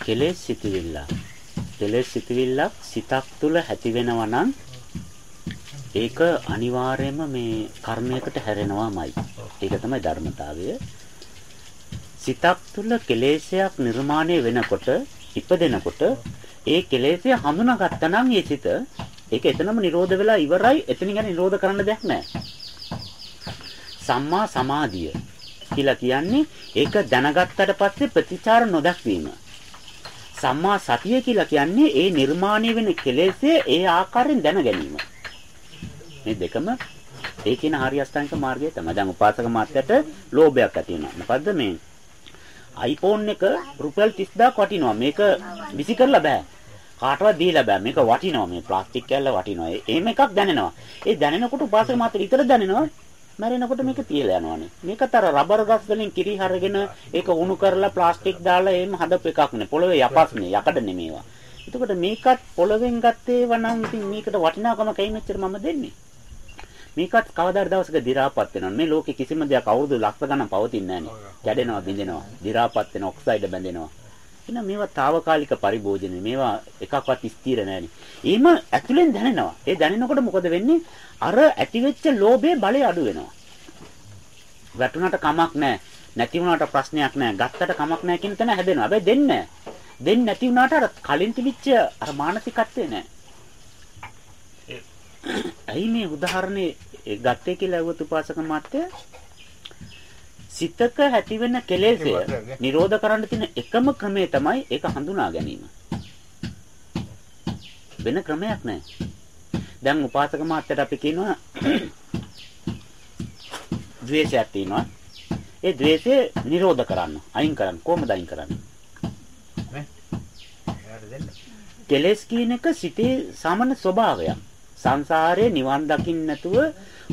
කෙලෙස් සිතවිල්ල. කෙලෙස් සිතවිල්ලක් සිතක් තුළ ඇති වෙනවා නම් ඒක අනිවාර්යයෙන්ම මේ කර්මයකට හැරෙනවාමයි. ඒක තමයි ධර්මතාවය. සිතක් තුළ කෙලෙසයක් නිර්මාණය වෙනකොට ඉපදෙනකොට ඒ කෙලෙසය හඳුනාගත්තා නම් ඒ සිත ඒක එතනම නිරෝධ වෙලා ඉවරයි. එතනින් ගැන නිරෝධ කරන්න දෙයක් නැහැ. සම්මා සමාධිය කියලා කියන්නේ ඒක දැනගත්තට පස්සේ ප්‍රතිචාර නොදක්වීම. සම්මා සතිය කියලා කියන්නේ ඒ නිර්මාණය වෙන කෙලෙස්ය ඒ ආකාරයෙන් දැන ගැනීම. මේ දෙකම ඒ කියන ආර්ය අෂ්ටාංගික මාර්ගය තමයි. දැන් උපාසක මාත්‍යට ලෝභයක් ඇති වෙනවා. මොකද්ද මේ iPhone එක රුපියල් 30000ක් වටිනවා. මේක විසි කරලා බෑ. කාටවත් දීලා බෑ. මේක වටිනවා. මේ ප්ලාස්ටික් කැල්ල වටිනවා. එහෙම එකක් දැනෙනවා. ඒ දැනෙනකොට උපාසක මාත්‍යට විතර දැනෙනවා. මැරෙනකොට මේක තියලා යනවානේ. මේකත් අර රබර් ගස් වලින් කිරි හරගෙන ඒක උණු කරලා ප්ලාස්ටික් දාලා එහෙම හදපු එකක් නේ. පොළවේ යපස්නේ යකඩ නෙමේවා. එතකොට මේකත් පොළවෙන් ගත්තේ වනම් ඉතින් මේකට වටිනාකම කයි මෙච්චර මම දෙන්නේ. මේකත් කවදාද දවසක දි รา පත් වෙනවා. මේ ලෝකේ කිසිම දෙයක් අවුරුදු ලක්ෂ ගණන් පවතින්නේ නැහැ නේ. කැඩෙනවා, බිඳෙනවා, දි รา පත් වෙනවා, ඔක්සයිඩ් බැඳෙනවා. එහෙනම් මේවා తాවකාලික පරිභෝජන. මේවා එකක්වත් ස්ථිර නැහැනේ. ඊම ඇතුලෙන් දැනෙනවා. ඒ දැනෙනකොට මොකද වෙන්නේ? අර ඇතිවෙච්ච ලෝභයේ බලය අඩු වෙනවා. වැටුණට කමක් නැහැ. නැති වුණාට ප්‍රශ්නයක් නැහැ. ගත්තට කමක් නැහැ කියන තැන හැදෙනවා. හැබැයි දෙන්නේ නැහැ. දෙන්නේ නැති වුණාට අර කලින් තිබිච්ච අර මානසිකත්වේ නැහැ. ඇයි මේ උදාහරණේ ගත්තේ කියලා ඇහුවත් උපාසක මාත්‍ය සිතක ඇතිවෙන කෙලෙසය නිරෝධ කරන්න තියෙන එකම ක්‍රමය තමයි ඒක හඳුනා ගැනීම. වෙන ක්‍රමයක් නැහැ. දැන් උපාසක මාත්‍යට අපි කියනවා ද්වේෂයක් තියෙනවා. ඒ ද්වේෂය නිරෝධ කරන්න, අයින් කරන්න. කොහොමද අයින් කරන්නේ? කෙලස් කියන එක සිතේ සාමාන්‍ය ස්වභාවයක්. සංසාරේ නිවන් දකින්න නැතුව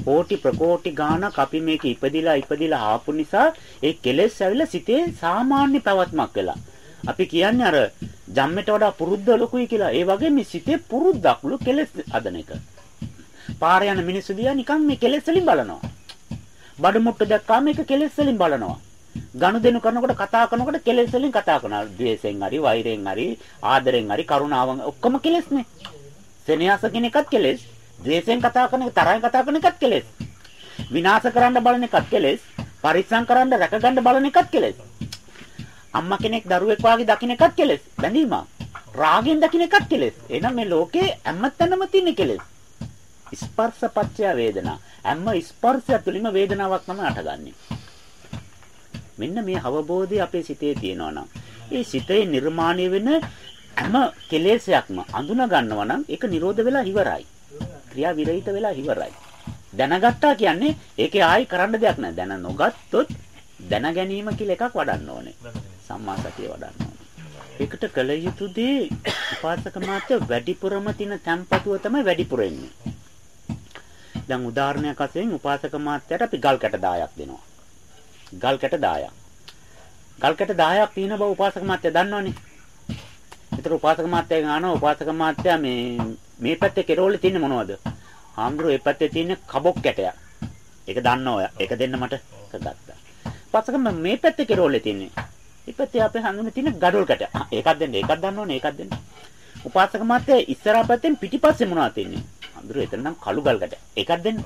කෝටි ප්‍රකෝටි ගාණක් අපි මේක ඉපදිලා ඉපදිලා ආපු නිසා ඒ කෙලෙස් ඇවිල්ලා සිතේ සාමාන්‍ය පැවැත්මක් වෙලා. අපි කියන්නේ අර ජම්මෙට වඩා පුරුද්ද ලොකුයි කියලා. ඒ වගේ මේ සිතේ පුරුද්දක්ලු කෙලෙස් අදන එක. පාර යන මිනිස්සු දිහා නිකන් මේ කෙලෙස් වලින් බලනවා. බඩ මුට්ට දැක්කාම ඒක කෙලෙස් වලින් බලනවා. ගනුදෙනු කරනකොට කතා කරනකොට කෙලෙස් වලින් කතා කරනවා. ද්වේෂයෙන් හරි, වෛරයෙන් හරි, ආදරෙන් හරි, කරුණාවෙන් ඔක්කොම කෙලෙස්නේ. සෙනෙහස කියන එකත් කෙලෙස්. ද්වේෂයෙන් කතා කරන එක තරහින් කතා කරන එකත් කෙලෙස්. විනාශ කරන්න බලන එකත් කෙලෙස්. පරිස්සම් කරන්න රැකගන්න බලන එකත් කෙලෙස්. අම්මා කෙනෙක් දරුවෙක් වාගේ දකින්න එකත් කෙලෙස්. බැඳීම. රාගෙන් දකින්න එකත් කෙලෙස්. එහෙනම් මේ ලෝකේ හැමතැනම තියෙන කෙලෙස්. ස්පර්ශ පත්‍ය වේදනා. හැම ස්පර්ශය තුළින්ම වේදනාවක් තමයි අටගන්නේ. මෙන්න මේ අවබෝධය අපේ සිතේ තියෙනවා නම් ඒ සිතේ නිර්මාණය වෙන හැම කෙලෙසයක්ම අඳුන ගන්නවා නම් ඒක නිරෝධ වෙලා ඉවරයි. ක්‍රියා විරහිත වෙලා ඉවරයි. දැනගත්තා කියන්නේ ඒකේ ආයි කරන්න දෙයක් නැහැ. දැන නොගත්තොත් දැන ගැනීම කියලා එකක් වඩන්න ඕනේ. සම්මා සතිය වඩන්න ඕනේ. ඒකට කල යුතු දේ උපාසක මාත්‍ය වැඩිපුරම තියෙන තැම්පතුව තමයි වැඩිපුර එන්නේ. දැන් උදාහරණයක් වශයෙන් උපාසක මාත්‍යට අපි ගල් කැට 10ක් දෙනවා. ගල් කැට 10ක්. ගල් කැට 10ක් තියෙන බව උපාසක මාත්‍ය දන්නවනේ. ඒතර උපාසක මාත්‍යා ගන්නවා උපාසක මාත්‍යා මේ මේ පැත්තේ කෙරෝලේ තියෙන්නේ මොනවද? ආම්ද්‍රෝ මේ පැත්තේ තියෙන කබොක් කැටයක්. ඒක දන්න ඔය. ඒක දෙන්න මට ගත්තා. උපාසක මේ පැත්තේ කෙරෝලේ තියෙන්නේ. මේ පැත්තේ අපේ හඳුනේ තියෙන ගඩොල් කැට. ඒකක් දෙන්න. ඒකක් දන්නවනේ. ඒකක් දෙන්න. උපාසක මාත්‍යා ඉස්සරහා පැත්තෙන් පිටිපස්සේ මොනවද තියෙන්නේ? ආම්ද්‍රෝ එතන නම් කළු ගල් කැට. ඒකක් දෙන්න.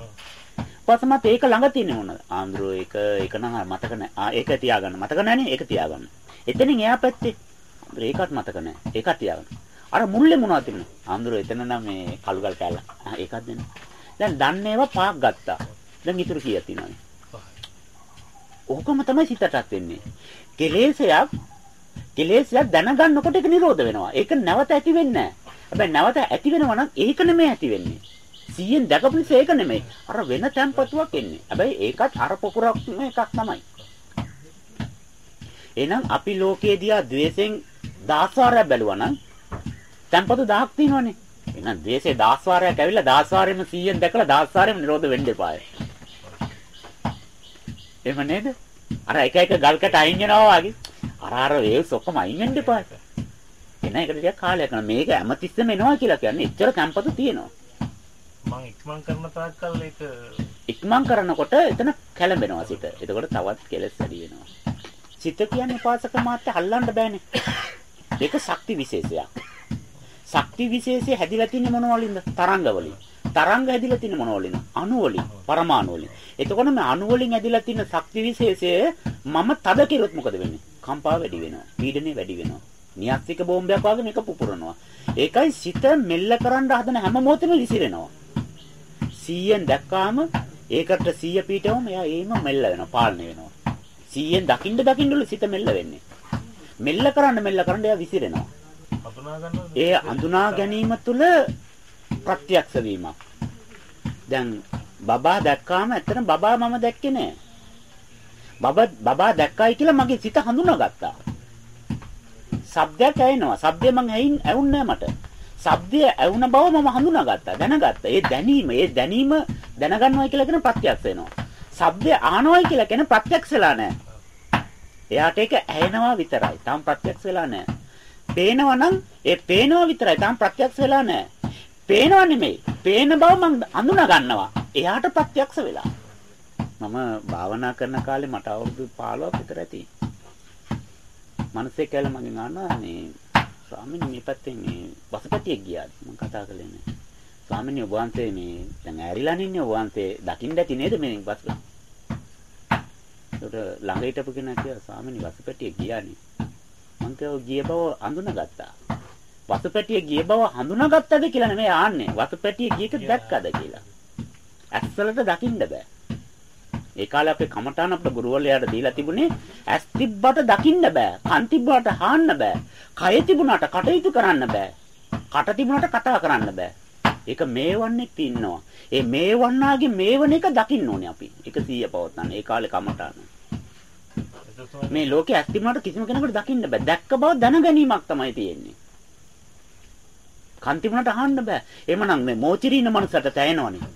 උපාසක මාත්‍යා ඒක ළඟ තියෙන්නේ මොනවද? ආම්ද්‍රෝ ඒක ඒක නම් මතක නැහැ. ආ ඒක තියාගන්න. මතක නැහනේ. ඒක තියාගන්න. එතනින් එහා පැත්තේ ඒකත් මතක නැහැ. ඒකත් තියාගන්න. අර මුල්ලේ මොනවද තිබුණේ? ආන්දර එතන නම් මේ කළුගල් කෑල්ල. ආ ඒකත් දෙන්න. දැන් දන්නේ ඒවා පාක් ගත්තා. දැන් ඉතුරු කීයක් තියෙනවද? ඕකම තමයි සිතටත් වෙන්නේ. කෙලෙසයක් කෙලෙසයක් දැනගන්නකොට ඒක නිරෝධ වෙනවා. ඒක නැවත ඇති වෙන්නේ නැහැ. හැබැයි නැවත ඇති වෙනවා නම් ඒක නෙමෙයි ඇති වෙන්නේ. 100න් දැකපු නිසා ඒක නෙමෙයි. අර වෙන තැම්පතුවක් එන්නේ. හැබැයි ඒකත් අර පොකුරක් එකක් තමයි. එහෙනම් අපි ලෝකයේ දිහා द्वේෂෙන් දාස්වාරයක් බැලුවා නම් තැම්පතු 1000ක් තියෙනවනේ. එහෙනම් ද්වේෂේ දාස්වාරයක් ඇවිල්ලා දාස්වාරෙම 100න් දැකලා දාස්වාරෙම නිරෝධ වෙන්න එපාය. එහෙම නේද? අර එක එක ගල්කට අයින් වෙනවා වගේ. අර අර වේව්ස් ඔක්කොම අයින් වෙන්න එපාය. එන එකට ටිකක් කාලයක් යනවා. මේක හැමතිස්සෙම එනවා කියලා කියන්නේ එච්චර තැම්පතු තියෙනවා. මම ඉක්මන් කරන තාක්කල් ඒක ඉක්මන් කරනකොට එතන කැළඹෙනවා සිත. එතකොට තවත් කෙලස් වැඩි වෙනවා. සිත කියන්නේ පාසක මාත්‍ය හල්ලන්න බෑනේ. ඒක ශක්ති විශේෂයක්. ශක්ති විශේෂය හැදිලා තින්නේ මොන වලින්ද? තරංග වලින්. තරංග හැදිලා තින්නේ මොන වලින්ද? අණු වලින්, පරමාණු වලින්. එතකොට මේ අණු වලින් හැදිලා තියෙන ශක්ති විශේෂය මම තද කිරුවොත් මොකද වෙන්නේ? කම්පාව වැඩි වෙනවා. පීඩනය වැඩි වෙනවා. නියස්තික බෝම්බයක් වගේ මේක පුපුරනවා. ඒකයි සිත මෙල්ල කරන්න හදන හැම මොහොතෙම විසිරෙනවා. 100ෙන් දැක්කාම ඒකට 100 පීටවම එයා ඒම මෙල්ල වෙනවා, පාලනය වෙනවා. 100ෙන් දකින්න දකින්න සිත මෙල්ල වෙන්නේ. මෙල්ල කරන්න මෙල්ල කරන්න එයා විසිරෙනවා. ඒ අඳුනා ගැනීම තුළ ප්‍රත්‍යක්ෂ වීමක්. දැන් බබා දැක්කාම ඇත්තටම බබා මම දැක්කේ නෑ. බබා බබා දැක්කයි කියලා මගේ සිත හඳුනාගත්තා. ශබ්දයක් ඇහෙනවා. ශබ්දය මං ඇහින් ඇහුන්නේ මට. ශබ්දය ඇහුන බව මම හඳුනාගත්තා. දැනගත්තා. ඒ දැනීම, ඒ දැනීම දැනගන්නවා කියලා කියන ප්‍රත්‍යක්ෂ වෙනවා. ශබ්දය අහනවායි කියලා කියන ප්‍රත්‍යක්ෂ වෙලා නැහැ. එයාට ඒක ඇහෙනවා විතරයි. තාම ප්‍රත්‍යක්ෂ වෙලා නැහැ. පේනවා නම් ඒ පේනවා විතරයි. තාම ප්‍රත්‍යක්ෂ වෙලා නැහැ. පේනවා නෙමෙයි. පේන බව මම අඳුනා ගන්නවා. එයාට ප්‍රත්‍යක්ෂ වෙලා. මම භාවනා කරන කාලේ මට අවුරුදු 15ක් විතර ඇති. මනසේ කියලා මගෙන් අහනවා මේ ස්වාමීනි මේ පැත්තේ මේ වසපතියෙක් ගියාද මම කතා කළේ නෑ. ස්වාමීනි ඔබ වහන්සේ මේ දැන් ඇරිලා ඉන්නේ ඔබ වහන්සේ දකින්න ඇති නේද මේ වසපතිය? ඒකට ළඟ හිටපු කෙනා කිව්වා ස්වාමීනි වසපතියෙක් ගියානේ. මං කිව්වා ගිය බව අඳුනගත්තා. වසපැටිය ගිය බව හඳුනාගත්තද කියලා නෙමෙයි ආන්නේ. වසපැටිය ගියක දැක්කද කියලා. ඇස්වලට දකින්න බෑ. ඒ කාලේ අපේ කමඨාන අපේ ගුරුවරයාට දීලා තිබුණේ ඇස් තිබ්බට දකින්න බෑ. කන් තිබ්බට අහන්න බෑ. කය තිබුණාට කටයුතු කරන්න බෑ. කට තිබුණාට කතා කරන්න බෑ. ඒක මේවන්නෙක් ඉන්නවා. ඒ මේවන්නාගේ මේවන එක දකින්න ඕනේ අපි. ඒක 100 පවත්තන්න. ඒ කාලේ කමඨාන. මේ ලෝකේ ඇස් තිබුණාට කිසිම කෙනෙකුට දකින්න බෑ. දැක්ක බව දැනගැනීමක් තමයි තියෙන්නේ. කන් තිබුණාට අහන්න බෑ. එhmenan මේ මෝචිරි ඉන්න මනුස්සට තැයෙනවනේ.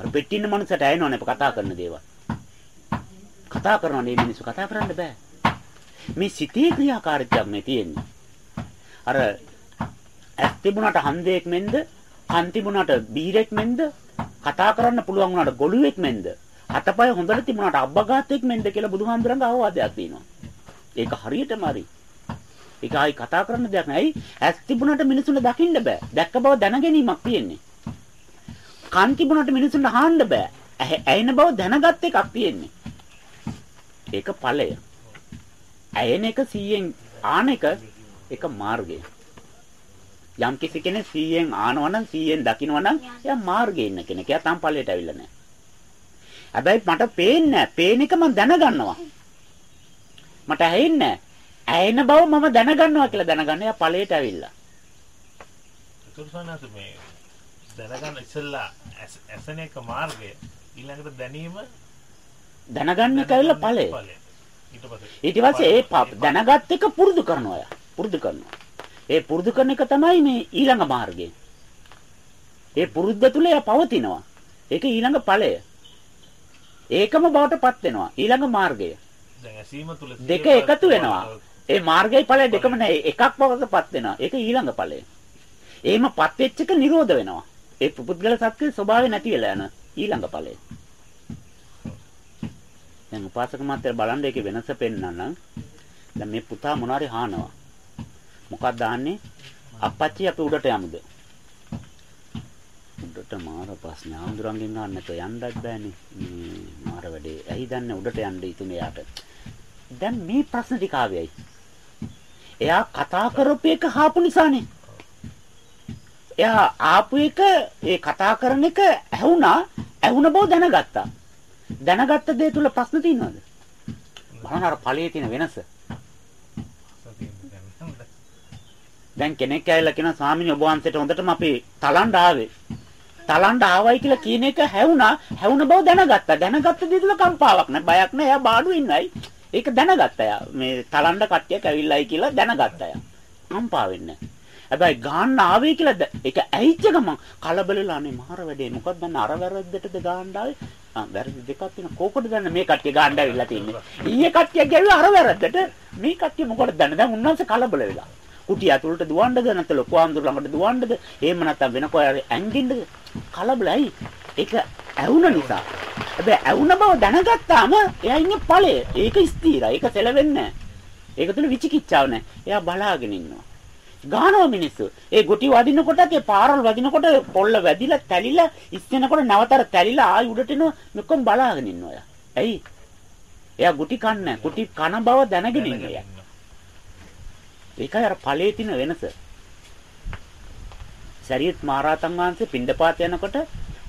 අර පෙට්ටි ඉන්න මනුස්සට ඇයෙනවනේ කතා කරන දේවල්. කතා කරනවනේ මේ මිනිස්සු කතා කරන්න බෑ. මේ සිතේ ක්‍රියාකාරීත්වයක් මේ තියෙන්නේ. අර ඇස් තිබුණාට හන්දේක් මෙන්ද, කන් තිබුණාට බීරෙක් මෙන්ද, කතා කරන්න පුළුවන් වුණාට ගොළුෙක් මෙන්ද, අතපය හොඳට තිබුණාට අබ්බගාතෙක් මෙන්ද කියලා බුදුහාමුදුරන්ගේ අවවාදයක් තියෙනවා. ඒක හරියටම හරි. ඒක ආයි කතා කරන්න දෙයක් නෑ. ඇස් තිබුණාට මිනිසුන්ට දකින්න බෑ. දැක්ක බව දැනගැනීමක් තියෙන්නේ. කන් තිබුණාට මිනිසුන්ට අහන්න බෑ. ඇහෙන බව දැනගත් එකක් තියෙන්නේ. ඒක ඵලය. ඇයෙන එක 100න් ආන එක එක මාර්ගය. යම් කිසි කෙනෙක් 100න් ආනවා නම් 100න් දකින්නවා නම් එයා මාර්ගයේ ඉන්න කෙනෙක්. එයා තාම ඵලයට අවිල්ල නැහැ. හැබැයි මට පේන්නේ නැහැ. පේන එක මම දැනගන්නවා. මට ඇහෙන්නේ නැහැ. ඇයෙන බව මම දැනගන්නවා කියලා දැනගන්න එයා ඵලයට අවිල්ලා. ඒතරසනස මේ දැනගන්න ඉස්සෙල්ලා ඇසෙන එක මාර්ගය ඊළඟට දැනීම දැනගන්න ඇවිල්ලා ඵලය. ඊට පස්සේ ඒ දැනගත් එක පුරුදු කරනවා. පුරුදු කරනවා. ඒ පුරුදු කරන එක තමයි මේ ඊළඟ මාර්ගය. ඒ පුරුද්ද තුල එයා පවතිනවා. ඒක ඊළඟ ඵලය. ඒකම බවටපත් වෙනවා. ඊළඟ මාර්ගය. දෙක එකතු වෙනවා. ඒ මාර්ගයයි ඵලය දෙකම නෑ. එකක් බවටපත් වෙනවා. ඒක ඊළඟ ඵලය. එහෙමපත් වෙච්ච එක නිරෝධ වෙනවා. ඒ පුද්ගල සත්‍යයේ ස්වභාවය නැති වෙලා යන ඊළඟ ඵලය. දැන් උපාසක මාත්‍ර බලන්න ඒකේ වෙනස පෙන්වන්නම්. දැන් මේ පුතා මොනාරි හානවා. මොකක්ද දාන්නේ? අපච්චි අපි උඩට යමුද? උඩට මාර ප්‍රශ්න ආඳුරංගෙන් ගන්න නැතෝ යන්නත් බෑනේ. මේ මාර වැඩේ. ඇයි දන්නේ උඩට යන්න ඉතුම එයාට. දැන් මේ ප්‍රශ්න ටික ආවේයි. එයා කතා කරපු එක හාපු නිසානේ. එයා ආපු එක ඒ කතා කරන එක ඇහුණා ඇහුණ බව දැනගත්තා. දැනගත්ත දේ තුල ප්‍රශ්න තියෙනවද? බලන්න අර ඵලයේ තියෙන වෙනස. දැන් කෙනෙක් ඇවිල්ලා කියනවා ස්වාමීනි ඔබ වහන්සේට හොඳටම අපි තලන්න ආවේ. තලන්න ආවයි කියලා කියන එක හැවුණා. හැවුණ බව දැනගත්තා. දැනගත්ත දේ තුල කම්පාවක් නැහැ. බයක් නැහැ. එයා බාඩු ඉන්නයි. ඒක දැනගත්තා එයා. මේ තලන්න කට්ටියක් ඇවිල්ලායි කියලා දැනගත්තා එයා. කම්පා වෙන්නේ නැහැ. හැබැයි ගාන්න ආවේ කියලා ඒක ඇහිච්ච ගමන් කලබලලා අනේ මාර වැඩේ මොකක්ද දන්න අර වැරද්දටද ගාන්න ආවේ ආ වැරදි දෙකක් තියෙන කෝකටද දන්න මේ කට්ටිය ගාන්න ඇවිල්ලා තින්නේ ඊයේ කට්ටිය ගැව්වා අර වැරද්දට මේ කට්ටිය මොකටද දන්න දැන් උන්වන්සේ කලබල වෙලා කුටිය ඇතුළට දුවන්නද නැත්නම් ලොකු ආන්දුර ළඟට දුවන්නද? එහෙම නැත්නම් වෙන කොහේ ඇඟින්ද කලබලයි ඒක ඇවුන නිසා. හැබැයි ඇවුන බව දැනගත්තාම එයා ඉන්නේ ඵලය. ඒක ස්ථිරයි. ඒක සැලෙන්නේ නැහැ. ඒක තුල විචිකිච්ඡාව නැහැ. එයා බලාගෙන ඉන්නවා. ගානවා මිනිස්සු. ඒ ගුටි වදිනකොටත් ඒ පාරවල් වදිනකොට පොල්ල වැදිලා තැලිලා ඉස්සෙනකොට නැවතර තැලිලා ආයි උඩට එනවා. මෙක්කම් බලාගෙන ඉන්නවා. ඇයි? එයා ගුටි කන්නේ ගුටි කන බව දැනගෙන ඉන්නේ. ඒකයි අර ඵලයේ තියෙන වෙනස. සරියත් මහරහතන් වහන්සේ පින්ඩපාත යනකොට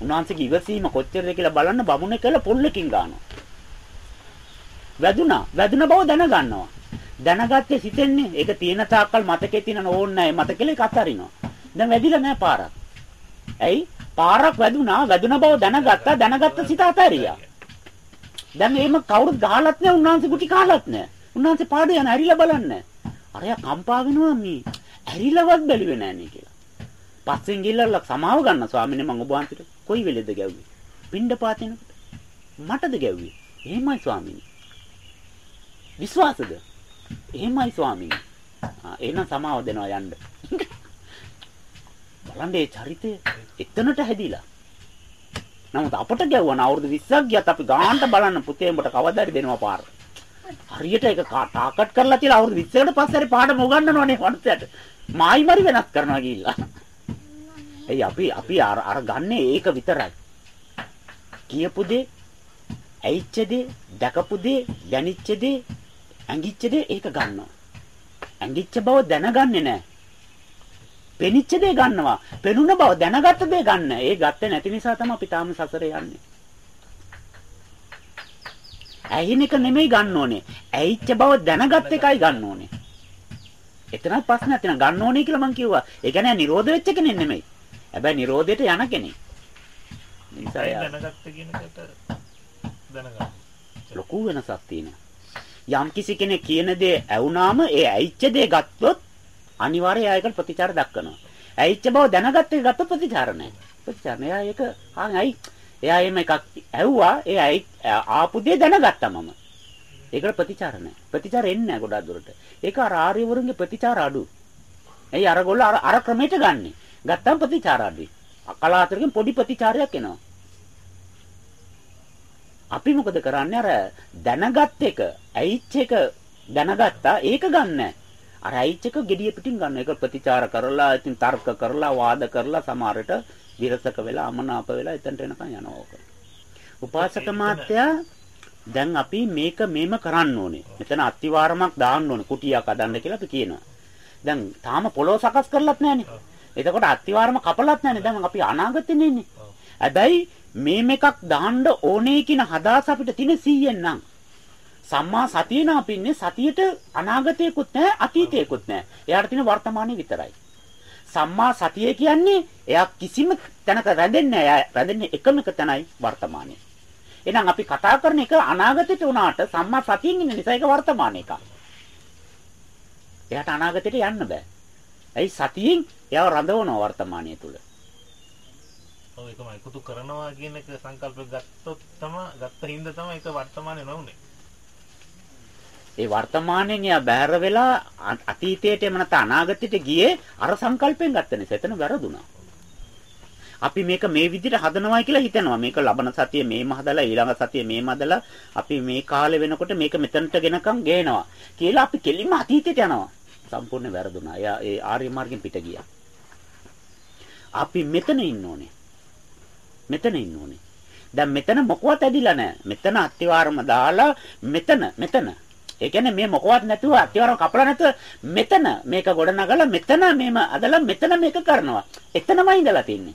උන්වහන්සේගේ ඉවසීම කොච්චරද කියලා බලන්න බමුණේ කියලා පොල්ලකින් ගන්නවා. වැදුනා. වැදුන බව දැනගන්නවා. දැනගත්තේ සිතෙන්නේ ඒක තියෙන තාක්කල් මතකේ තියෙන ඕන්න නැහැ මතකෙලේ කතරිනවා. දැන් වැදිලා නැහැ පාරක්. ඇයි? පාරක් වැදුනා වැදුන බව දැනගත්තා දැනගත්ත සිත අතහැරියා. දැන් එහෙම කවුරුත් ගහලත් නැහැ උන්වහන්සේ කුටි කාලත් නැහැ. උන්වහන්සේ පාඩේ යන ඇරිලා බලන්නේ. අරයා කම්පා වෙනවා මේ ඇරිලවත් බැලුවේ නැහැ නේ කියලා. පස්සෙන් ගිහලා සමාව ගන්න ස්වාමීනි මම ඔබ වහන්සේට කොයි වෙලෙද ගැව්වේ? පින්ඩ පාතිනකොට. මටද ගැව්වේ? එහෙමයි ස්වාමීනි. විශ්වාසද? එහෙමයි ස්වාමීනි. ආ එහෙනම් සමාව දෙනවා යන්න. බලන්න ඒ චරිතය එතනට හැදිලා. නමුත් අපට ගැව්වන අවුරුදු 20ක් ගියත් අපි ගානට බලන්න පුතේ උඹට කවදාද දෙනවා පාර. හරියට ඒක ටාකට් කරලා තියලා අවුරුදු 20කට පස්සේ හරි පාඩම උගන්වනවනේ වන්සයට. මායි මරි වෙනස් කරනවා ගිහිල්ලා. එයි අපි අපි අර අර ගන්නේ ඒක විතරයි. කියපු දේ, ඇයිච්ච දේ, දැකපු දේ, දැනිච්ච දේ, ඇඟිච්ච දේ ඒක ගන්නවා. ඇඟිච්ච බව දැනගන්නේ නැහැ. පෙනිච්ච දේ ගන්නවා. පෙනුන බව දැනගත්ත දේ ගන්න. ඒ ගත්තේ නැති නිසා තමයි අපි තාම සසරේ යන්නේ. ඇහින එක නෙමෙයි ගන්න ඕනේ. ඇහිච්ච බව දැනගත් එකයි ගන්න ඕනේ. එතනත් ප්‍රශ්නයක් තියෙනවා. ගන්න ඕනේ කියලා මං කිව්වා. ඒ කියන්නේ නිරෝධ වෙච්ච කෙනෙක් නෙමෙයි. හැබැයි නිරෝධයට යන කෙනෙක්. නිසා දැනගත්ත කෙනකට දැනගන්න. ලොකු වෙනසක් තියෙනවා. යම් කිසි කෙනෙක් කියන දේ ඇවුනාම ඒ ඇයිච්ච දේ ගත්තොත් අනිවාර්යයෙන් ඒකට ප්‍රතිචාර දක්වනවා. ඇයිච්ච බව දැනගත්ත එක ගත්ත ප්‍රතිචාර නැහැ. ප්‍රතිචාර නෑ. ඒක ආයි එයා එහෙම එකක් ඇව්වා ඒ ආපු දේ දැනගත්තා මම. ඒකට ප්‍රතිචාර නැහැ. ප්‍රතිචාර එන්නේ නැහැ ගොඩක් දුරට. ඒක අර ආර්යවරුන්ගේ ප්‍රතිචාර අඩු. එයි අරගොල්ල අර අර ක්‍රමයට ගන්නෙ. ගත්තම ප්‍රතිචාර අඩුයි. කලාතුරකින් පොඩි ප්‍රතිචාරයක් එනවා. අපි මොකද කරන්නේ අර දැනගත් එක, ඇයිච් එක දැනගත්තා ඒක ගන්න. අර ඇයිච් එක gediya පිටින් ගන්න. ඒක ප්‍රතිචාර කරලා, ඉතින් තර්ක කරලා, වාද කරලා සමහරට විරසක වෙලා අමනාප වෙලා එතනට එනකන් යනවා ඕක. උපාසක මාත්‍යා දැන් අපි මේක මේම කරන්න ඕනේ. මෙතන අතිවාරමක් දාන්න ඕනේ. කුටියක් හදන්න කියලා අපි කියනවා. දැන් තාම පොළොව සකස් කරලත් නැහනේ. එතකොට අතිවාරම කපලත් නැහනේ. දැන් අපි අනාගතේ ඉන්නේ. හැබැයි මේ මේකක් දාන්න ඕනේ කියන හදාස අපිට තියෙන 100ෙන් නම් සම්මා සතිය නා පින්නේ සතියට අනාගතයකුත් නැහැ අතීතයකුත් නැහැ. එයාට තියෙන වර්තමානයේ විතරයි. සම්මා සතිය කියන්නේ එයා කිසිම තැනක රැඳෙන්නේ නැහැ. එයා රැඳෙන්නේ එකම එක තැනයි වර්තමානයේ. එහෙනම් අපි කතා කරන එක අනාගතයට උනාට සම්මා සතියෙන් ඉන්න නිසා ඒක වර්තමාන එකක්. එයාට අනාගතයට යන්න බෑ. ඇයි සතියෙන් එයාව රඳවනවා වර්තමානයේ තුල. ඔව් ඒකම එකතු කරනවා කියන එක සංකල්ප ගත්තොත් තමයි ගත්ත හින්දා තමයි ඒක වර්තමානයේ නොඋනේ. ඒ වර්තමානයෙන් එයා බැහැර වෙලා අතීතයට එම නැත්නම් අනාගතයට ගියේ අර සංකල්පෙන් ගත්ත නිසා එතන වැරදුනා. අපි මේක මේ විදිහට හදනවා කියලා හිතනවා. මේක ලබන සතිය මේම හදලා ඊළඟ සතිය මේම හදලා අපි මේ කාලේ වෙනකොට මේක මෙතනට ගෙනකම් ගේනවා කියලා අපි කෙලින්ම අතීතයට යනවා. සම්පූර්ණ වැරදුනා. එයා ඒ ආර්ය මාර්ගෙන් පිට ගියා. අපි මෙතන ඉන්න ඕනේ. මෙතන ඉන්න ඕනේ. දැන් මෙතන මොකවත් ඇදිලා නැහැ. මෙතන අත්තිවාරම දාලා මෙතන මෙතන ඒ කියන්නේ මේ මොකවත් නැතුව අත්‍යවරම කපලා නැතුව මෙතන මේක ගොඩ නගලා මෙතන මේම අදලා මෙතන මේක කරනවා. එතනමයි ඉඳලා තින්නේ.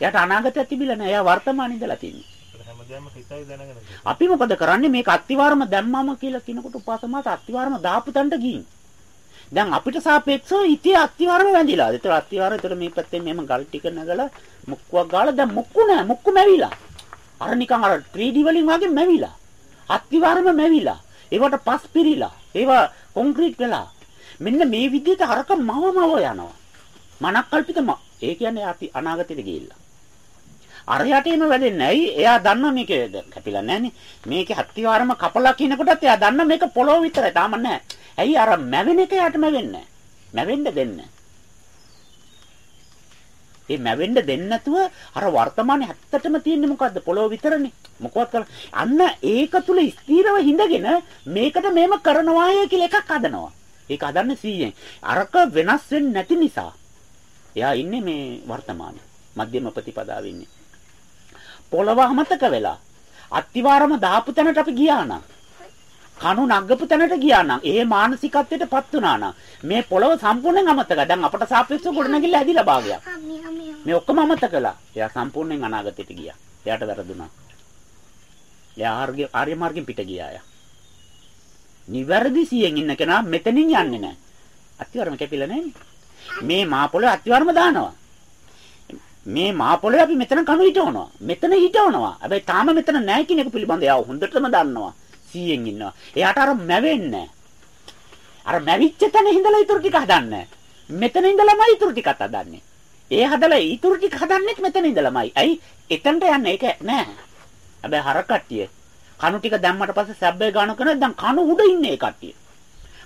එයාට අනාගතයක් තිබිලා නැහැ. එයා වර්තමානයේ ඉඳලා තින්නේ. අපි මොකද කරන්නේ මේක අත්තිවාරම දැම්මම කියලා කියනකොට උපාසමාත අත්තිවාරම දාපු තැනට ගිහින්. දැන් අපිට සාපේක්ෂව ඉතින් අත්තිවාරම වැඳිලා. ඒතර අත්තිවාරය ඒතර මේ පැත්තෙන් මෙහෙම ගල් ටික නැගලා මුක්කුවක් ගාලා දැන් මුක්කු නෑ මුක්කු මැවිලා. අර නිකන් අර 3D වලින් වගේ මැවිලා. අත්තිවාරම මැවිලා. ඒවට පස් පිරීලා. ඒවා කොන්ක්‍රීට් වෙලා. මෙන්න මේ විදිහට අරක මවමව යනවා. මනක්කල්පිත ඒ කියන්නේ අපි අනාගතයට ගිහිල්ලා. අරයට එම වැඩෙන්නේ ඇයි? එයා දන්නා මේක කැපිලා නැහනේ. මේකේ හත්තිවාරම කපලා කියනකොටත් එයා දන්නා මේක පොළොව විතරයි. තාම නැහැ. ඇයි අර මැවෙන එක යාට මැවෙන්නේ මැවෙන්න දෙන්නේ ඒ මැවෙන්න දෙන්නේ නැතුව අර වර්තමානයේ හැත්තටම තියෙන්නේ මොකද්ද පොළොව විතරනේ මොකවත් කර අන්න ඒක තුල ස්ථිරව හිඳගෙන මේකට මේම කරනවාය කියලා එකක් හදනවා ඒක හදන්නේ 100ෙන්. අරක වෙනස් වෙන්නේ නැති නිසා. එයා ඉන්නේ මේ වර්තමානයේ. මධ්‍යම ප්‍රතිපදාවේ ඉන්නේ. පොළව අමතක වෙලා අත්තිවාරම දාපු තැනට අපි ගියා නම් කණු නග්ගපු තැනට ගියා නම් ඒ මානසිකත්වයටපත් වුණා නම් මේ පොළව සම්පූර්ණයෙන් අමතකයි. දැන් අපට සාපේක්ෂව ගොඩනැගිල්ල ඇදිලා භාගයක්. මේ ඔක්කොම අමතකලා. එයා සම්පූර්ණයෙන් අනාගතයට ගියා. එයාට වැරදුනා. එයා ආර්ය මාර්ගෙන් පිට ගියා යා. නිවැරදි සියෙන් ඉන්න කෙනා මෙතනින් යන්නේ නැහැ. අත්‍යවරම කැපිලා නැන්නේ. මේ මා පොළොවේ අත්‍යවරම දානවා. මේ මා පොළොවේ අපි මෙතන කණු හිටවනවා. මෙතන හිටවනවා. හැබැයි තාම මෙතන නැහැ කියන එක පිළිබඳව එයා හොඳටම දන්නවා. සියෙන් ඉන්නවා. එයාට අර මැවෙන්නේ අර මැවිච්ච තැන ඉඳලා ඊටු ටික හදන්නේ. මෙතන ඉඳලාමයි ඊටු ටිකත් හදන්නේ. ඒ හදලා ඊටු ටික හදන්නෙත් මෙතන ඉඳලාමයි. ඇයි? එතනට යන්නේ ඒක නෑ. හැබැයි හර කට්ටිය කණු ටික දැම්මට පස්සේ සැබ්බේ ගාන කරන දැන් කණු උඩ ඉන්නේ ඒ කට්ටිය.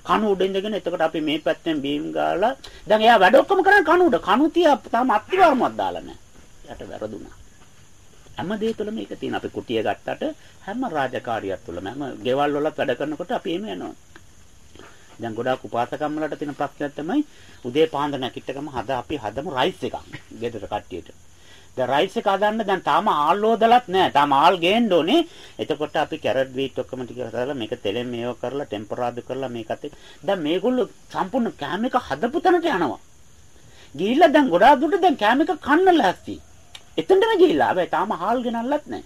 කණු උඩ ඉඳගෙන එතකොට අපි මේ පැත්තෙන් බීම් ගාලා දැන් එයා වැඩ ඔක්කොම කරන්නේ කණු උඩ. කණු තියා තාම අත්තිවරමක් දාලා නැහැ. යට වැරදුනා. හැම දේ තුළම මේක තියෙන අපි කුටිය ගත්තට හැම රාජකාරියක් තුළම හැම ගෙවල් වලත් වැඩ කරනකොට අපි එහෙම යනවා. දැන් ගොඩාක් උපාසකම් වලට තියෙන ප්‍රශ්නයක් තමයි උදේ පාන්දර නැගිට්ටකම හද අපි හදමු රයිස් එකක් ගෙදර කට්ටියට. දැන් රයිස් එක හදන්න දැන් තාම ආල් හොදලත් නැහැ. තාම ආල් ගේන්න ඕනේ. එතකොට අපි කැරට් බීට් ඔක්කොම ටික හදලා මේක තෙලෙන් මේව කරලා ටෙම්පරාදු කරලා මේකත් දැන් මේගොල්ලෝ සම්පූර්ණ කෑම එක හදපු තැනට යනවා. ගිහිල්ලා දැන් ගොඩාක් දුරට දැන් කෑම එක කන්න ලෑස්ති. එතනටම ගිහිල්ලා. හැබැයි තාම ආල් ගෙනල්ලත් නැහැ.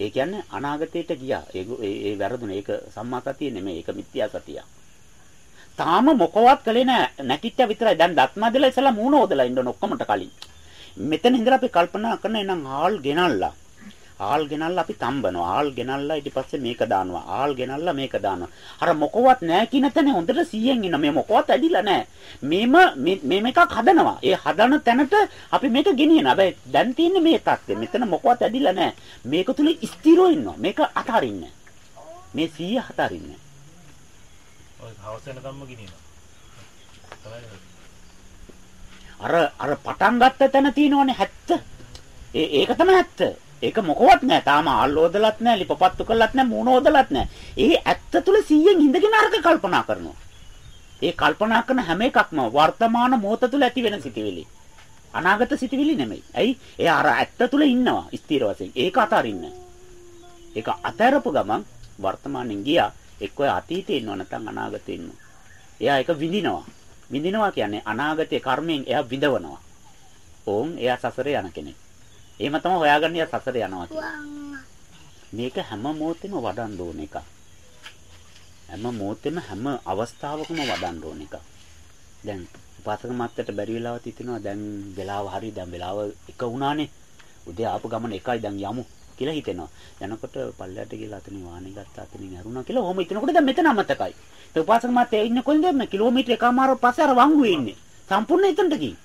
ඒ කියන්නේ අනාගතයට ගියා. ඒ ඒ වැරදුනේ. ඒක සම්මා සතිය නෙමෙයි. ඒක මිත්‍යා සතිය. තාම මොකවත් කළේ නැහැ. නැකිට විතරයි. දැන් දත්මදලා ඉස්සලා මූණ හොදලා ඉන්න ඕන ඔක්කොමට කලින්. මෙතන ඉඳලා අපි කල්පනා කරන එනම් ආල් ගෙනල්ලා ආල් ගෙනල්ලා අපි තම්බනවා. ආල් ගෙනල්ලා ඊට පස්සේ මේක දානවා. ආල් ගෙනල්ලා මේක දානවා. අර මොකවත් නැහැ කියන තැන හොඳට 100න් ඉන්න මේ මොකවත් ඇදිලා නැහැ මේම මේ මේකක් හදනවා. ඒ හදන තැනට අපි මේක ගෙනියන හැබැයි දැන් තියෙන්නේ මේ තත්ත්වය මෙතන මොකවත් ඇදිලා නැහැ මේක තුල ස්ථිරව ඉන්නවා. මේක අතාරින්න. මේ 100 හතරින්න ඔය හවස වෙනකම්ම ගෙනියනවා. අර අර පටන් ගත්ත තැන තියෙනවනේ 70. ඒ ඒක තමයි 70. ඒක මොකවත් නැහැ. තාම ආල්ලෝදලත් නැහැ, ලිපපත්තු කළත් නැහැ, මූණ හොදලත් නැහැ. ඒ 70 තුල 100න් ඉඳගෙන අරක කල්පනා කරනවා. ඒ කල්පනා කරන හැම එකක්ම වර්තමාන මොහොත තුල ඇති වෙන සිටිවිලි. අනාගත සිටිවිලි නෙමෙයි. ඇයි? එයා අර 70 තුල ඉන්නවා ස්ථිර වශයෙන්. ඒක අතාරින්න. ඒක අතාරපු ගමන් වර්තමානෙන් ගියා එක්ක අතීතේ ඉන්නව නැත්නම් අනාගතේ ඉන්නව. එයා ඒක විඳිනවා. විඳිනවා කියන්නේ අනාගතයේ කර්මයෙන් එයා විඳවනවා. ඕන් එයා සසරේ යන කෙනෙක්. එහෙම තමයි හොයාගන්න එයා සසරේ යනවා කියන්නේ. මේක හැම මොහොතෙම වඩන්න ඕන එක. හැම මොහොතෙම හැම අවස්ථාවකම වඩන්න ඕන එක. දැන් උපාසක මාත්‍යට බැරි වෙලාවත් හිතෙනවා දැන් වෙලාව හරි දැන් වෙලාව එක වුණානේ. උදේ ආපු ගමන එකයි දැන් යමු කියලා හිතෙනවා. යනකොට පල්ලයට ගිහලා අතනින් වාහනේ ගත්තා අතනින් ඇරුණා කියලා ඔහොම හිතනකොට දැන් මෙතන අමතකයි. ඒ උපාසක මාත්‍යා ඉන්නේ කොහෙන්ද මේ කිලෝමීටර් එකමාර පස්සේ අර වංගුවේ ඉන්නේ. සම්පූර්ණ එතනට ගිහින්.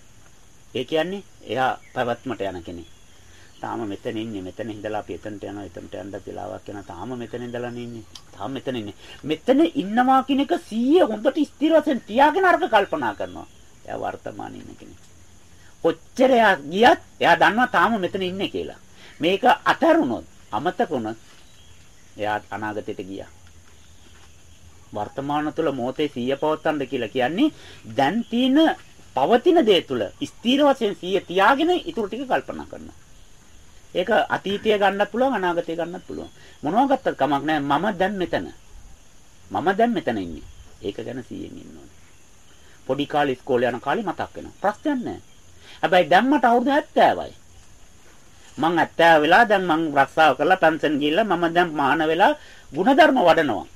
ඒ කියන්නේ එයා පැවැත්මට යන කෙනෙක්. තාම මෙතන ඉන්නේ. මෙතන ඉඳලා අපි එතනට යනවා. එතනට යන්න වෙලාවක් යනවා. තාම මෙතන ඉඳලා ඉන්නේ. තාම මෙතන ඉන්නේ. මෙතන ඉන්නවා කියන එක 100 හොඳට ස්ථිර වශයෙන් තියාගෙන අරක කල්පනා කරනවා. එයා වර්තමානයේ ඉන්න කෙනෙක්. කොච්චර එයා ගියත් එයා දන්නවා තාම මෙතන ඉන්නේ කියලා. මේක අතරුණොත් අමතක වුණොත් එයා අනාගතයට ගියා. වර්තමාන තුල මොහොතේ සිහිය පවත්තන්න කියලා කියන්නේ දැන් තියෙන පවතින දේ තුල ස්ථීර වශයෙන් සිහිය තියාගෙන ඊටු ටික කල්පනා කරනවා. ඒක අතීතය ගන්නත් පුළුවන් අනාගතය ගන්නත් පුළුවන්. මොනවා ගත්තත් කමක් නැහැ මම දැන් මෙතන. මම දැන් මෙතන ඉන්නේ. ඒක ගැන සිහියෙන් ඉන්න ඕනේ. පොඩි කාලේ ඉස්කෝලේ යන කාලේ මතක් වෙනවා. ප්‍රශ්නයක් නැහැ. හැබැයි දැන් මට අවුරුදු 70යි. මං 70 වෙලා දැන් මං රස්සාව කරලා පෙන්ෂන් ගිහිල්ලා මම දැන් මාන වෙලා ಗುಣධර්ම වඩනවා.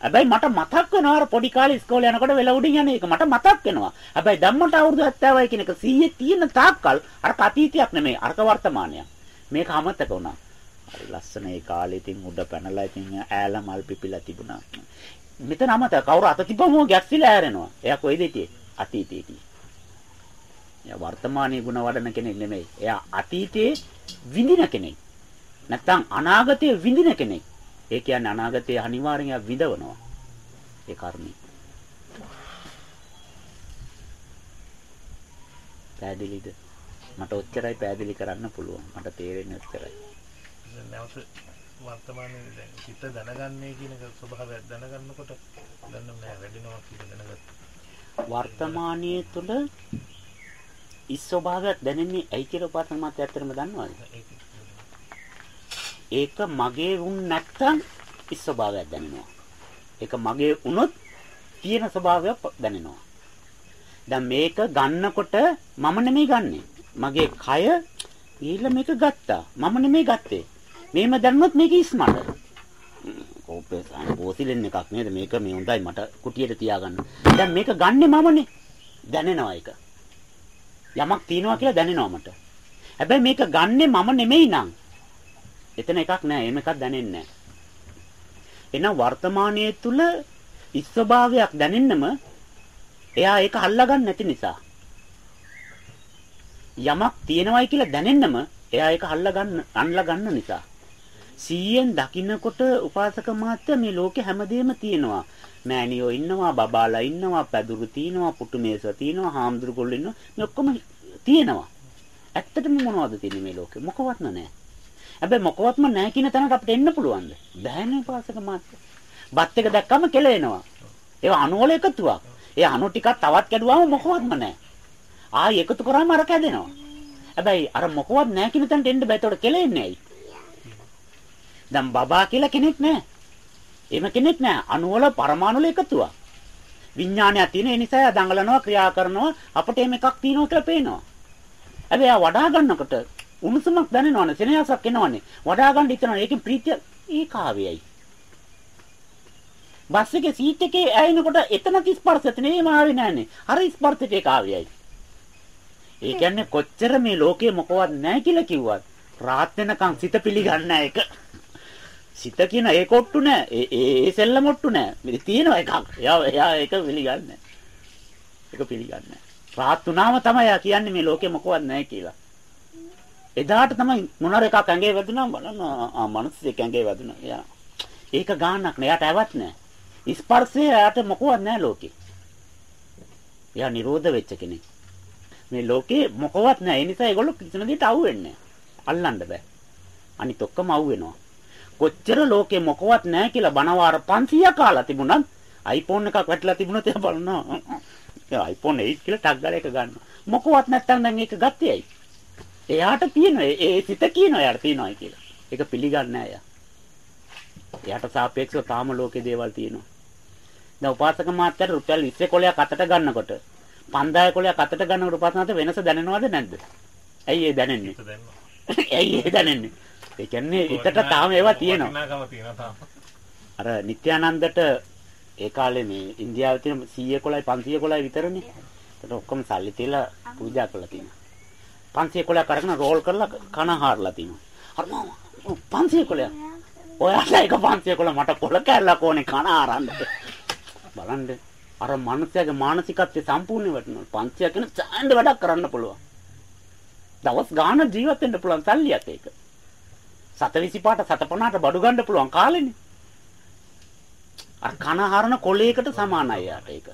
හැබැයි මට මතක් වෙනවා අර පොඩි කාලේ ඉස්කෝලේ යනකොට වෙල උඩින් යන එක මට මතක් වෙනවා. හැබැයි දැන් මට අවුරුදු 70යි කියන එක 100 තියෙන තාක්කල් අර අතීතයක් නෙමෙයි අරක වර්තමානයක්. මේක අමතක වුණා. හරි ලස්සන ඒ කාලේ ඉතින් උඩ පැනලා ඉතින් ඈල මල් පිපිලා තිබුණා. මෙතන අමතක කවුරු අත තිබ්බම ගැස්සිලා ඇරෙනවා. එයා කොයිද හිටියේ? අතීතයේ හිටියේ. එයා වර්තමානයේ ಗುಣ වඩන කෙනෙක් නෙමෙයි. එයා අතීතයේ විඳින කෙනෙක්. නැත්තම් අනාගතයේ විඳින කෙනෙක්. ඒ කියන්නේ අනාගතයේ අනිවාර්යෙන් විඳවනවා. ඒ කර්මය. පැහැදිලිද? මට ඔච්චරයි පැහැදිලි කරන්න පුළුවන්. මට තේරෙන්නේ ඔච්චරයි. නැවත වර්තමානයේ දැන් සිත දැනගන්නේ කියන එක ස්වභාවයක් දැනගන්නකොට දන්නම් නෑ වැඩිනවා කියලා දැනගත්තා. වර්තමානයේ තුල ඉස් ස්වභාවයක් දැනෙන්නේ ඇයි කියලා උපාසක මාත්‍ය ඇත්තටම දන්නවද? ඒක ඒක මගේ වුන් නැත්තම් ඉස් ස්වභාවයක් දැනෙනවා. ඒක මගේ වුණොත් තියෙන ස්වභාවයක් දැනෙනවා. දැන් මේක ගන්නකොට මම නෙමෙයි ගන්නෙ. මගේ කය ගිහිල්ලා මේක ගත්තා. මම නෙමෙයි ගත්තේ. මේම දැන්නොත් මේක ඉස්මට. කෝපේ පොසිලෙන් එකක් නේද මේක මේ හොඳයි මට කුටියට තියාගන්න. දැන් මේක ගන්නෙ මමනේ. දැනෙනවා ඒක. යමක් තියනවා කියලා දැනෙනවා මට. හැබැයි මේක ගන්නෙ මම නෙමෙයි නං. එතන එකක් නෑ. එහෙම එකක් දැනෙන්නේ නෑ. එහෙනම් වර්තමානයේ තුල ඉස්වභාවයක් දැනෙන්නම එයා ඒක අල්ලගන්න නැති නිසා. යමක් තියෙනවයි කියලා දැනෙන්නම එයා ඒක අල්ලගන්න අල්ලගන්න නිසා. 100න් දකින්නකොට උපාසක මාත්‍ය මේ ලෝකේ හැමදේම තියෙනවා. මෑණියෝ ඉන්නවා, බබාලා ඉන්නවා, පැදුරු තියෙනවා, පුටු මේස තියෙනවා, හාමුදුරු ගොල්ලෝ ඉන්නවා. මේ ඔක්කොම තියෙනවා. ඇත්තටම මොනවද තියෙන්නේ මේ ලෝකේ? මොකවත්ම නැහැ. හැබැයි මොකවත්ම නැහැ කියන තැනට අපිට එන්න පුළුවන්ද? බෑනේ උපාසක මාත්‍ය. බත් එක දැක්කම කෙලෙනවා. ඒවා අණු වල එකතුවක්. ඒ අණු ටිකක් තවත් කැඩුවාම මොකවත්ම නැහැ. ආයි එකතු කරාම අර කැදෙනවා. හැබැයි අර මොකවත් නැහැ කියන තැනට එන්න බෑ. ඒතකොට කෙලෙන්නේ ඇයි? දැන් බබා කියලා කෙනෙක් නැහැ. එහෙම කෙනෙක් නැහැ. අණු වල පරමාණු වල එකතුවක්. විඥානයක් තියෙන නිසා දඟලනවා ක්‍රියා කරනවා අපිට එහෙම එකක් තියෙනවා කියලා පේනවා. හැබැයි ආ වඩා ගන්නකොට උණුසුමක් දැනෙනවනේ සෙනෙහසක් එනවනේ. වඩා ගන්න හිතනවා ඒකේ ප්‍රීතිය ඒකාවයයි. බස් එකේ සීට් එකේ ඇයෙනකොට එතන ස්පර්ශයට නෙමෙයි ආවේ නෑනේ. අර ස්පර්ශයට ඒකාවයයි. ඒ කියන්නේ කොච්චර මේ ලෝකේ මොකවත් නැහැ කියලා කිව්වත් රාත් වෙනකන් සිත පිළිගන්න එක. සිත කියන ඒ කොට්ටු නෑ. ඒ ඒ සෙල්ල මොට්ටු නෑ. මේ තියෙනවා එකක්. එයා එයා ඒක පිළිගන්නේ. ඒක පිළිගන්නේ. රාත් උනාම තමයි යා කියන්නේ මේ ලෝකේ මොකවත් නැහැ කියලා. එදාට තමයි මොනර එකක් ඇඟේ වැදුනා බලන්න ආ මනසේ ඇඟේ වැදුනා. එයා ඒක ගානක් නෑ. එයාට ඇවත් නෑ. ස්පර්ශය එයාට මොකවත් නෑ ලෝකේ. එයා නිරෝධ වෙච්ච කෙනෙක්. මේ ලෝකේ මොකවත් නෑ. ඒ නිසා ඒගොල්ලෝ කිසිම දෙයකට අහු වෙන්නේ නෑ. අල්ලන්න බෑ. අනිත් ඔක්කොම අහු වෙනවා. කොච්චර ලෝකේ මොකවත් නෑ කියලා බණවාර 500 කාලා තිබුණත් iPhone එකක් වැටලා තිබුණොත් එයා බලනවා. ඒ iPhone 8 කියලා ටක් ගාලා එක ගන්නවා. මොකවත් නැත්තම් දැන් ඒක ගත්තේ ඇයි? එයාට තියෙනවා. ඒ සිත කියනවා එයාට තියෙනවායි කියලා. ඒක පිළිගන්නේ නෑ එයා. එයාට සාපේක්ෂව තාම ලෝකේ දේවල් තියෙනවා. දැන් උපාසක මාත්‍යට රුපියල් 20 කොලයක් අතට ගන්නකොට 5000 කොලයක් අතට ගන්නකොට උපාසක මාත්‍යට වෙනස දැනෙනවද නැද්ද? ඇයි ඒ දැනෙන්නේ? ඇයි ඒ දැනෙන්නේ? ඒ කියන්නේ හිතට තාම ඒවා තියෙනවා. අර නිත්‍යානන්දට ඒ කාලේ මේ ඉන්දියාවේ තියෙන 100 කොලයි 500 කොලයි විතරනේ. ඒකට ඔක්කොම සල්ලි තියලා පූජා කරලා තියෙනවා. 500 කොලයක් අරගෙන රෝල් කරලා කන හාරලා තියෙනවා. අර මම 500 කොලයක්. ඔයාලා එක 500 කොල මට කොල කැල්ලක් ඕනේ කන ආරන්න. බලන්න අර මනුස්සයාගේ මානසිකත්වය සම්පූර්ණ වෙනවා. 500 කියන චාන්ඩ වැඩක් කරන්න පුළුවන්. දවස් ගාන ජීවත් වෙන්න පුළුවන් සල්ලියක් ඒක. 725ට 750ට බඩු ගන්න පුළුවන් කාලෙනේ. අර කන හරන කොලයකට සමානයි යාට ඒක.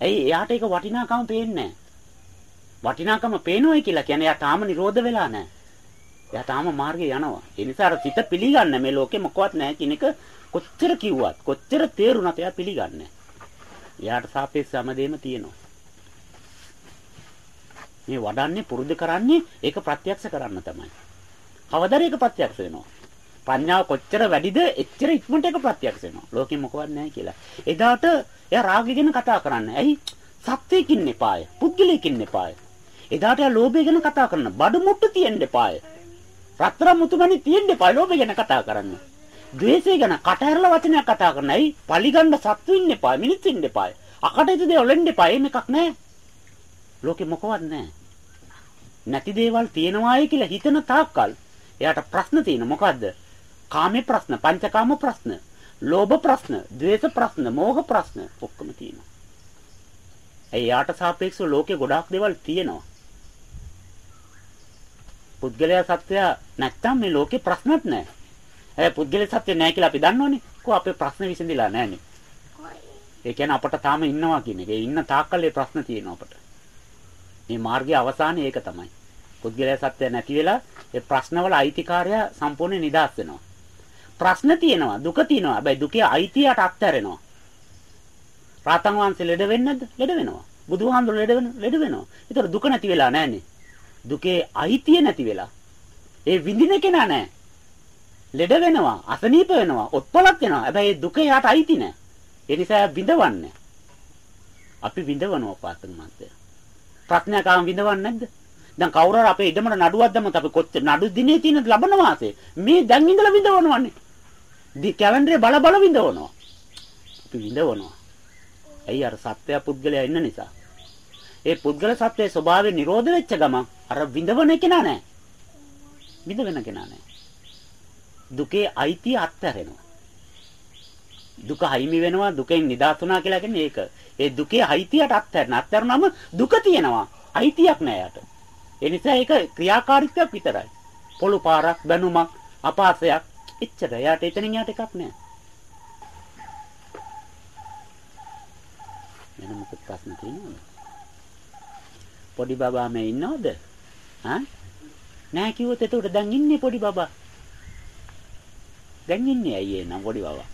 ඇයි එයාට ඒක වටිනාකම පේන්නේ නැහැ. වටිනාකම පේනොයි කියලා කියන්නේ එයා තාම නිරෝධ වෙලා නැහැ. එයා තාම මාර්ගේ යනවා. ඒ නිසා අර සිත පිළිගන්න මේ ලෝකේ මොකවත් නැහැ කියන එක කොච්චර කිව්වත් කොච්චර තේරුණත් එයා පිළිගන්නේ එයාට සාපේක්ෂ හැමදේම තියෙනවා. මේ වඩන්නේ පුරුදු කරන්නේ ඒක ප්‍රත්‍යක්ෂ කරන්න තමයි. කවදාද ඒක ප්‍රත්‍යක්ෂ වෙනවා. ප්‍රඥාව කොච්චර වැඩිද එච්චර ඉක්මනට ඒක ප්‍රත්‍යක්ෂ වෙනවා. ලෝකෙ මොකවත් නැහැ කියලා. එදාට එයා රාගය ගැන කතා කරන්නේ. ඇයි? සත්‍යයකින් එපාය. පුද්ගලයෙකින් එපාය. එදාට එයා ලෝභය ගැන කතා කරන. බඩු මුට්ටු තියෙන්න එපාය. රත්තරන් මුතුමනි තියෙන්න එපාය ලෝභය ගැන කතා කරන්න. ද්වේෂය ගැන කටහැරලා වචනයක් කතා කරන්න. ඇයි? පලිගන්න සත්තු ඉන්න එපාය. මිනිස්සු ඉන්න එපාය. අකටයුතු දේවල් වෙන්න එපාය. මේකක් නැහැ. ලෝකෙ මොකවත් නැහැ. නැති දේවල් තියෙනවායි කියලා හිතන තාක්කල් එයාට ප්‍රශ්න තියෙන මොකද්ද? කාමේ ප්‍රශ්න, පංචකාම ප්‍රශ්න, ලෝභ ප්‍රශ්න, ද්වේෂ ප්‍රශ්න, මෝහ ප්‍රශ්න ඔක්කොම තියෙනවා. ඒ යාට සාපේක්ෂව ලෝකේ ගොඩාක් දේවල් තියෙනවා. පුද්ගලයා සත්‍යය නැත්තම් මේ ලෝකේ ප්‍රශ්නත් නැහැ. ඒ පුද්ගලයා සත්‍ය නැහැ කියලා අපි දන්නවනේ. කො අපේ ප්‍රශ්න විසඳිලා නැහනේ. ඒ කියන්නේ අපට තාම ඉන්නවා කියන එක. ඒ ඉන්න තාක්කල් ඒ ප්‍රශ්න තියෙනවා අපට. මේ මාර්ගයේ අවසානය ඒක තමයි. පුද්ගලයා සත්‍ය නැති වෙලා ඒ ප්‍රශ්නවල අයිතිකාරයා සම්පූර්ණ නිදාස් වෙනවා. ප්‍රශ්න තියෙනවා, දුක තියෙනවා. හැබැයි දුකේ අයිතියට අත්හැරෙනවා. රාතන් වහන්සේ ලෙඩ වෙන්නේ නැද්ද? ලෙඩ වෙනවා. බුදුහාමුදුරු ලෙඩ වෙන ලෙඩ වෙනවා. ඒතර දුක නැති වෙලා නැහනේ. දුකේ අයිතිය නැති වෙලා. ඒ විඳින කෙනා නැහැ. ලෙඩ වෙනවා, අසනීප වෙනවා, ඔත්පලක් වෙනවා. හැබැයි දුක යාට අයිති නැහැ. ඒ නිසා විඳවන්නේ. අපි විඳවනවා පාතක මාත්‍ය. ප්‍රඥාකාම විඳවන්නේ නැද්ද? දැන් කවුරු හරි අපේ ඉදමට නඩුවක් දැම්මත් අපි කොච්චර නඩු දිනේ තියෙන ලබන වාසේ මේ දැන් ඉඳලා විඳවනවන්නේ. දි කැලෙන්ඩරේ බල බල විඳවනවා. අපි විඳවනවා. ඇයි අර සත්‍ය පුද්ගලයා ඉන්න නිසා. ඒ පුද්ගල සත්‍යයේ ස්වභාවය නිරෝධ වෙච්ච ගමන් අර විඳවන කෙනා නැහැ. විඳවෙන කෙනා නැහැ. දුකේ අයිතිය අත්හැරෙනවා. දුක හයිමි වෙනවා දුකෙන් නිදහස් වුණා කියලා කියන්නේ ඒක. ඒ දුකේ අයිතියට අත්හැරන. අත්හැරුනම දුක තියෙනවා. අයිතියක් නෑ යට. ඒ නිසා ඒක ක්‍රියාකාරීත්වයක් විතරයි. පොළු පාරක් බැනුමක් අපාසයක් එච්චර. යාට එතනින් යාට එකක් නෑ. වෙන මොකක් ප්‍රශ්න තියෙනවද? පොඩි බබා මේ ඉන්නවද? හා? නෑ කිව්වොත් එතකොට දැන් ඉන්නේ පොඩි බබා. දැන් ඉන්නේ ඇයි එනම් පොඩි බබා?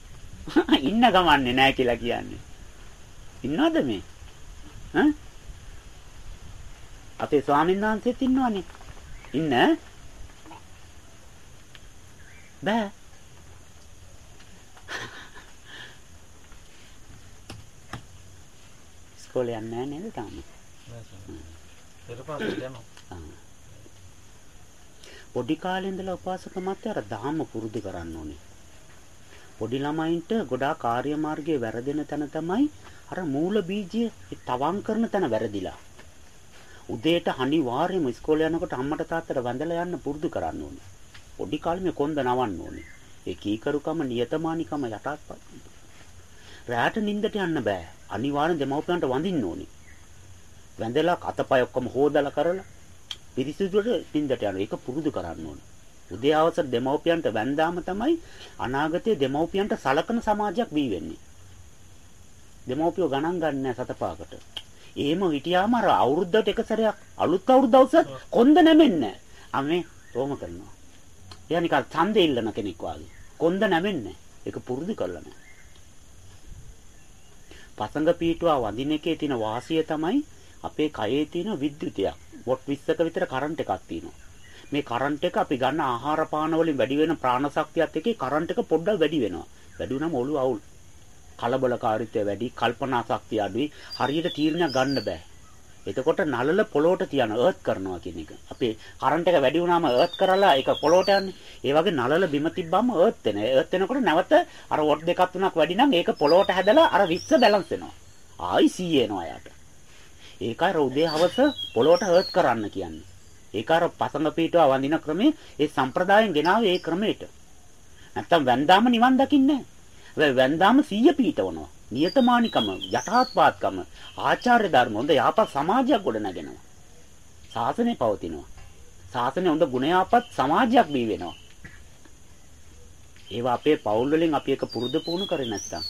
ඉන්න ගමන්නේ නෑ කියලා කියන්නේ. ඉන්නවද මේ? ඈ? අපේ ස්වාමීන් වහන්සේත් ඉන්නවනේ. ඉන්න? බෑ. ඉස්කෝලේ යන්නේ නැහැ නේද තාම? පොඩි කාලේ ඉඳලා උපාසක මාත්‍ය අර දහම පුරුදු කරන්න ඕනේ. පොඩි ළමයින්ට ගොඩාක් කාර්ය මාර්ගයේ වැරදෙන තැන තමයි අර මූල බීජය තවම් කරන තැන වැරදිලා. උදේට අනිවාර්යයෙන්ම ඉස්කෝලේ යනකොට අම්මට තාත්තට වැඳලා යන්න පුරුදු කරන්න ඕනේ. පොඩි කාලේ මේ කොන්ද නවන්න ඕනේ. ඒ කීකරුකම නියතමානිකම යටත්පත්. රැට නිින්දට යන්න බෑ. අනිවාර්යෙන් දෙමව්පියන්ට වඳින්න ඕනේ. වැඳලා අතපය ඔක්කොම හොදලා කරලා පිරිසිදුට නිින්දට යනවා. ඒක පුරුදු කරන්න ඕනේ. උදේ අවසර දෙමව්පියන්ට වැඳාම තමයි අනාගතයේ දෙමව්පියන්ට සලකන සමාජයක් බිහි වෙන්නේ. දෙමව්පියෝ ගණන් ගන්නෑ සතපාකට. එහෙම හිටියාම අර අවුරුද්දට එක සැරයක් අලුත් අවුරුද්ද දවසත් කොන්ද නැමෙන්නේ අම්මේ රෝම කරනවා. එයා නිකන් ඡන්දෙ ඉල්ලන කෙනෙක් වගේ. කොන්ද නැමෙන්නේ. ඒක පුරුදු කරලා නැහැ. පසංග පීටුවා වඳින එකේ තියෙන වාසිය තමයි අපේ කයේ තියෙන විද්‍යුතයක්. වොට් 20ක විතර කරන්ට් එකක් තියෙනවා. මේ කරන්ට් එක අපි ගන්න ආහාර පාන වලින් වැඩි වෙන ප්‍රාණ ශක්තියත් එක්ක කරන්ට් එක පොඩ්ඩක් වැඩි වෙනවා. වැඩි වුණාම ඔළුව අවුල්. කලබලකාරීත්වය වැඩි, කල්පනා ශක්තිය අඩුයි. හරියට තීරණයක් ගන්න බෑ. එතකොට නලල පොළොවට තියන අර්ත් කරනවා කියන එක. අපේ කරන්ට් එක වැඩි වුණාම අර්ත් කරලා ඒක පොළොවට යන්නේ. ඒ වගේ නලල බිම තිබ්බම අර්ත් වෙන. අර්ත් වෙනකොට නැවත අර වොට් දෙකක් තුනක් වැඩි නම් ඒක පොළොවට හැදලා අර 20 බැලන්ස් වෙනවා. ආයි 100 එනවා යාට. ඒකයි උදේ හවස පොළොවට අර්ත් කරන්න කියන්නේ. ඒක අර පසඟ පීටුව වඳින ක්‍රමේ ඒ සම්ප්‍රදායෙන් ගෙනාවේ ඒ ක්‍රමයට. නැත්තම් වැන්දාම නිවන් දකින්නේ නැහැ. වැන්දාම 100 පීටවනවා. නියතමානිකම, යටහත්පාත්කම, ආචාර්ය ධර්ම හොඳ යහපත් සමාජයක් ගොඩ නැගෙනවා. ශාසනය පවතිනවා. ශාසනය හොඳ ගුණයාපත් සමාජයක් බිහි වෙනවා. ඒවා අපේ පවුල් වලින් අපි එක පුරුදු පුහුණු කරේ නැත්තම්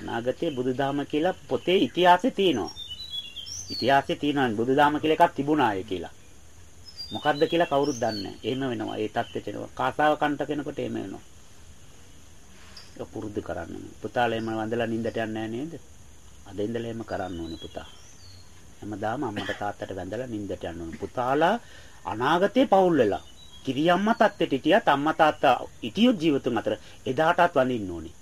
අනාගතයේ බුදුදහම කියලා පොතේ ඉතිහාසෙ තියෙනවා. ඉතිහාසෙ තියෙනවා බුදුදහම කියලා එකක් තිබුණා ඒ කියලා. මොකද්ද කියලා කවුරුත් දන්නේ නැහැ. එහෙම වෙනවා. ඒ தත්ත්වෙට එනවා. කාසාව කන්ට කෙනකොට එහෙම වෙනවා. ඒක පුරුදු කරන්න ඕනේ. පුතාලා එහෙම වඳලා නිින්දට යන්නේ නේද? අද ඉඳලා එහෙම කරන්න ඕනේ පුතා. හැමදාම අම්මට තාත්තට වැඳලා නිින්දට යන්න ඕනේ. පුතාලා අනාගතේ පවුල් වෙලා කිරියම්මා තාත්තට හිටියත් අම්මා තාත්තා හිටියොත් ජීවිතුන් අතර එදාටත් වඳින්න ඕනේ.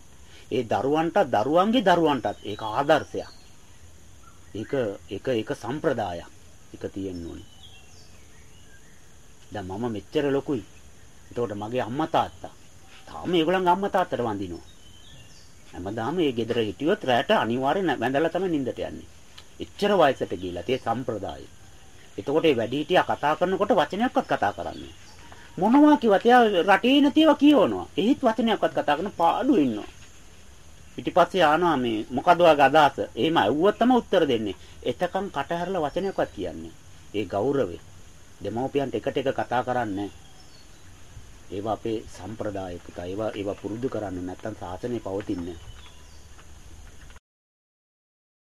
ඒ දරුවන්ට දරුවන්ගේ දරුවන්ටත් ඒක ආදර්ශයක්. ඒක ඒක ඒක සම්ප්‍රදායක්. ඒක තියෙන්න ඕනේ. දැන් මම මෙච්චර ලොකුයි. එතකොට මගේ අම්මා තාත්තා තාම ඒගොල්ලන්ගේ අම්මා තාත්තට වඳිනවා. හැමදාම මේ ගෙදර හිටියොත් රැට අනිවාර්යෙන් වැඳලා තමයි නිින්දට යන්නේ. එච්චර වයසට ගිහිලා තේ සම්ප්‍රදාය. එතකොට මේ වැඩිහිටියා කතා කරනකොට වචනයක්වත් කතා කරන්නේ මොනවා කිව්වත් එයා රටේ නැතිව කියවනවා. ඒත් වචනයක්වත් කතා කරන පාඩු ඉන්නවා. පිටිපස්සේ ආනවා මේ මොකද වගේ අදහස. එහෙම ඇව්වොත් තමයි උත්තර දෙන්නේ. එතකන් කට හැරලා වචනයක්වත් කියන්නේ. ඒ ගෞරවේ. දෙමව්පියන්ට එකට එක කතා කරන්නේ ඒවා අපේ සම්ප්‍රදාය පුතා. ඒවා ඒවා පුරුදු කරන්න නැත්නම් සාසනය පවතින්නේ නැහැ.